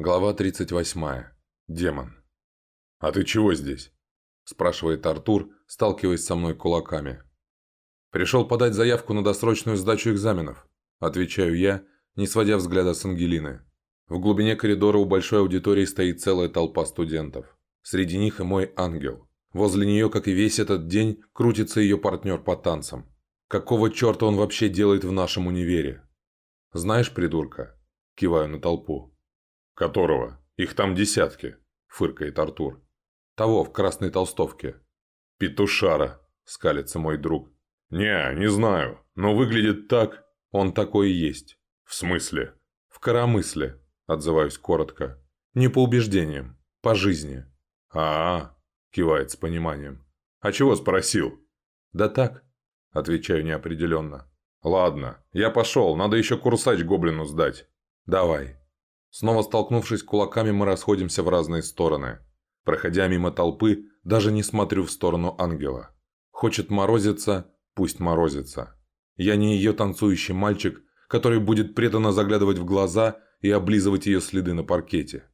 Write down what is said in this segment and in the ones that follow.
Глава 38. Демон. «А ты чего здесь?» – спрашивает Артур, сталкиваясь со мной кулаками. «Пришел подать заявку на досрочную сдачу экзаменов», – отвечаю я, не сводя взгляда с Ангелины. В глубине коридора у большой аудитории стоит целая толпа студентов. Среди них и мой ангел. Возле нее, как и весь этот день, крутится ее партнер по танцам. Какого черта он вообще делает в нашем универе? «Знаешь, придурка?» – киваю на толпу. «Которого? Их там десятки», – фыркает Артур. «Того, в красной толстовке». «Петушара», – скалится мой друг. «Не, не знаю, но выглядит так...» «Он такой и есть». «В смысле?» «В коромысле», – отзываюсь коротко. «Не по убеждениям, по жизни». «А-а», – кивает с пониманием. «А чего спросил?» «Да так», – отвечаю неопределенно. «Ладно, я пошел, надо еще курсач гоблину сдать». «Давай». Снова столкнувшись кулаками, мы расходимся в разные стороны. Проходя мимо толпы, даже не смотрю в сторону ангела. Хочет морозиться, пусть морозится. Я не ее танцующий мальчик, который будет преданно заглядывать в глаза и облизывать ее следы на паркете.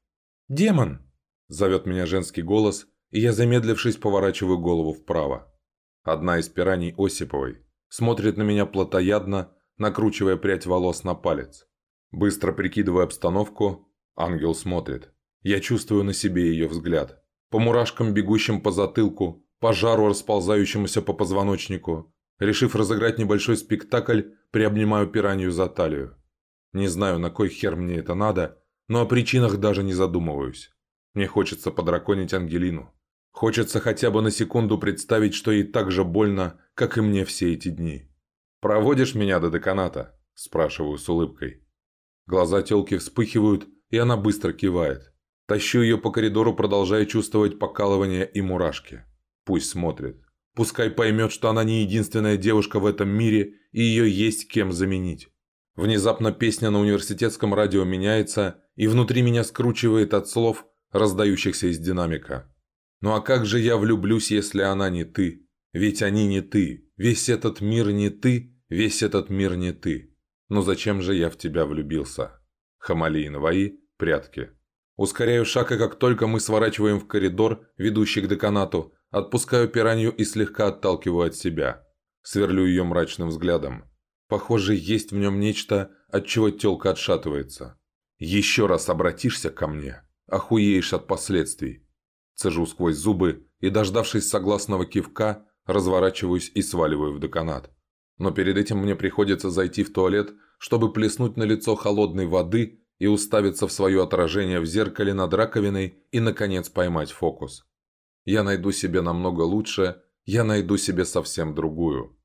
«Демон!» – зовет меня женский голос, и я, замедлившись, поворачиваю голову вправо. Одна из пираний Осиповой смотрит на меня плотоядно, накручивая прядь волос на палец. Быстро прикидывая обстановку, ангел смотрит. Я чувствую на себе ее взгляд. По мурашкам, бегущим по затылку, по жару, расползающемуся по позвоночнику. Решив разыграть небольшой спектакль, приобнимаю пиранью за талию. Не знаю, на кой хер мне это надо, но о причинах даже не задумываюсь. Мне хочется подраконить Ангелину. Хочется хотя бы на секунду представить, что ей так же больно, как и мне все эти дни. «Проводишь меня до деканата?» – спрашиваю с улыбкой. Глаза тёлки вспыхивают, и она быстро кивает. Тащу ее по коридору, продолжая чувствовать покалывание и мурашки. Пусть смотрит. Пускай поймет, что она не единственная девушка в этом мире, и ее есть кем заменить. Внезапно песня на университетском радио меняется, и внутри меня скручивает от слов, раздающихся из динамика. «Ну а как же я влюблюсь, если она не ты? Ведь они не ты. Весь этот мир не ты, весь этот мир не ты». «Ну зачем же я в тебя влюбился?» Хамали и Наваи, прятки. Ускоряю шаг, и как только мы сворачиваем в коридор, ведущий к деканату, отпускаю пиранью и слегка отталкиваю от себя. Сверлю ее мрачным взглядом. Похоже, есть в нем нечто, от чего телка отшатывается. «Еще раз обратишься ко мне, охуеешь от последствий». Цежу сквозь зубы и, дождавшись согласного кивка, разворачиваюсь и сваливаю в деканат. Но перед этим мне приходится зайти в туалет, чтобы плеснуть на лицо холодной воды и уставиться в свое отражение в зеркале над раковиной и, наконец, поймать фокус. Я найду себе намного лучше, я найду себе совсем другую.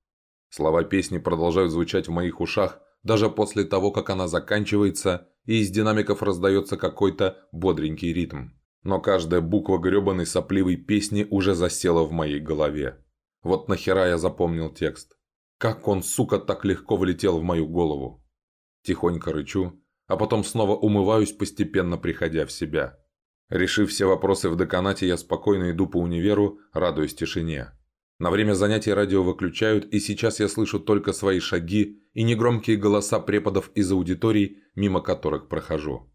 Слова песни продолжают звучать в моих ушах, даже после того, как она заканчивается, и из динамиков раздается какой-то бодренький ритм. Но каждая буква гребаной сопливой песни уже засела в моей голове. Вот нахера я запомнил текст. Как он, сука, так легко влетел в мою голову? Тихонько рычу, а потом снова умываюсь, постепенно приходя в себя. Решив все вопросы в деканате, я спокойно иду по универу, радуясь тишине. На время занятий радио выключают, и сейчас я слышу только свои шаги и негромкие голоса преподов из аудиторий, мимо которых прохожу.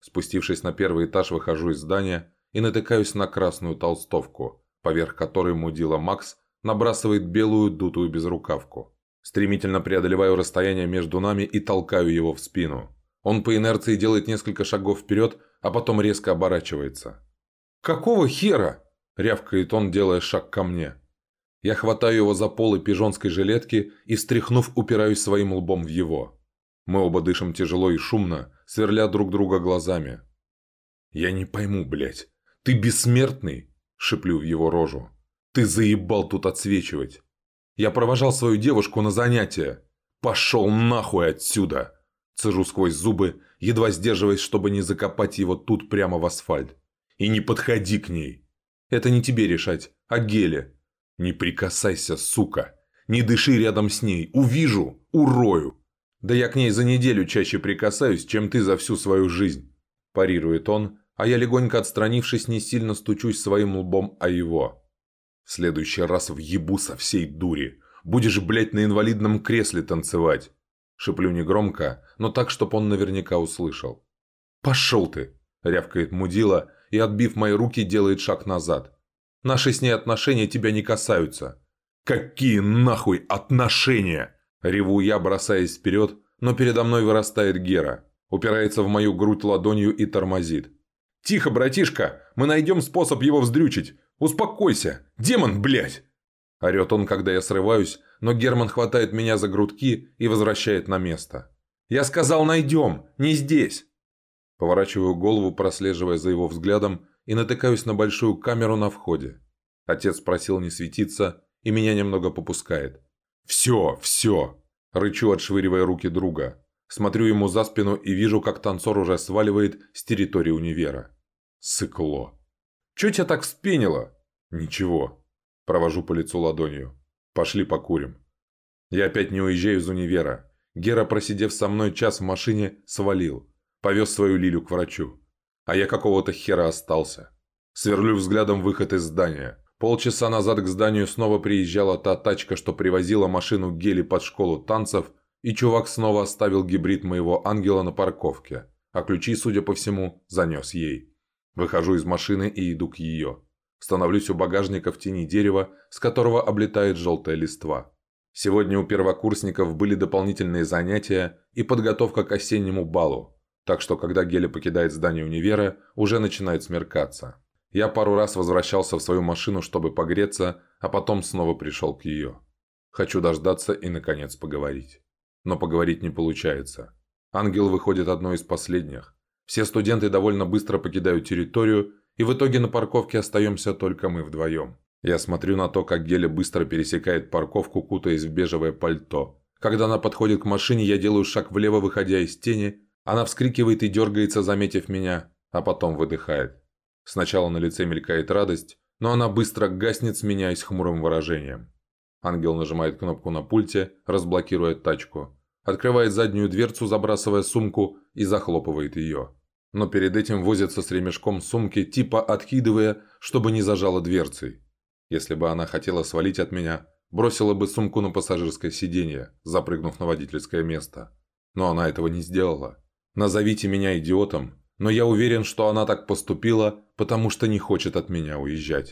Спустившись на первый этаж, выхожу из здания и натыкаюсь на красную толстовку, поверх которой мудила Макс набрасывает белую дутую безрукавку. Стремительно преодолеваю расстояние между нами и толкаю его в спину. Он по инерции делает несколько шагов вперед, а потом резко оборачивается. «Какого хера?» – рявкает он, делая шаг ко мне. Я хватаю его за полы пижонской жилетки и, встряхнув, упираюсь своим лбом в его. Мы оба дышим тяжело и шумно, сверля друг друга глазами. «Я не пойму, блядь. Ты бессмертный?» – шиплю в его рожу. Ты заебал тут отсвечивать. Я провожал свою девушку на занятия. Пошел нахуй отсюда. Цежу сквозь зубы, едва сдерживаясь, чтобы не закопать его тут прямо в асфальт. И не подходи к ней. Это не тебе решать, а Геле. Не прикасайся, сука. Не дыши рядом с ней. Увижу, урою. Да я к ней за неделю чаще прикасаюсь, чем ты за всю свою жизнь. Парирует он, а я легонько отстранившись, не сильно стучусь своим лбом о его. В следующий раз въебу со всей дури. Будешь, блядь, на инвалидном кресле танцевать. Шиплю негромко, но так, чтоб он наверняка услышал. «Пошел ты!» – рявкает мудила и, отбив мои руки, делает шаг назад. «Наши с ней отношения тебя не касаются». «Какие нахуй отношения?» Реву я, бросаясь вперед, но передо мной вырастает Гера, упирается в мою грудь ладонью и тормозит. «Тихо, братишка! Мы найдем способ его вздрючить! Успокойся! Демон, блядь!» Орет он, когда я срываюсь, но Герман хватает меня за грудки и возвращает на место. «Я сказал, найдем! Не здесь!» Поворачиваю голову, прослеживая за его взглядом, и натыкаюсь на большую камеру на входе. Отец просил не светиться, и меня немного попускает. «Все, все!» – рычу, отшвыривая руки друга. Смотрю ему за спину и вижу, как танцор уже сваливает с территории универа. Сыкло. «Че тебя так вспенило?» «Ничего». Провожу по лицу ладонью. «Пошли покурим». Я опять не уезжаю из универа. Гера, просидев со мной час в машине, свалил. Повез свою Лилю к врачу. А я какого-то хера остался. Сверлю взглядом выход из здания. Полчаса назад к зданию снова приезжала та тачка, что привозила машину Гели под школу танцев, и чувак снова оставил гибрид моего ангела на парковке, а ключи, судя по всему, занес ей. Выхожу из машины и иду к ее. Становлюсь у багажника в тени дерева, с которого облетает желтая листва. Сегодня у первокурсников были дополнительные занятия и подготовка к осеннему балу, так что когда Геля покидает здание универа, уже начинает смеркаться. Я пару раз возвращался в свою машину, чтобы погреться, а потом снова пришел к ее. Хочу дождаться и, наконец, поговорить. Но поговорить не получается. Ангел выходит одной из последних. Все студенты довольно быстро покидают территорию, и в итоге на парковке остаемся только мы вдвоем. Я смотрю на то, как Геля быстро пересекает парковку, кутаясь в бежевое пальто. Когда она подходит к машине, я делаю шаг влево, выходя из тени. Она вскрикивает и дергается, заметив меня, а потом выдыхает. Сначала на лице мелькает радость, но она быстро гаснет, сменяясь хмурым выражением. Ангел нажимает кнопку на пульте, разблокируя тачку. Открывает заднюю дверцу, забрасывая сумку, и захлопывает ее но перед этим возится с ремешком сумки, типа откидывая, чтобы не зажала дверцей. Если бы она хотела свалить от меня, бросила бы сумку на пассажирское сиденье, запрыгнув на водительское место. Но она этого не сделала. Назовите меня идиотом, но я уверен, что она так поступила, потому что не хочет от меня уезжать.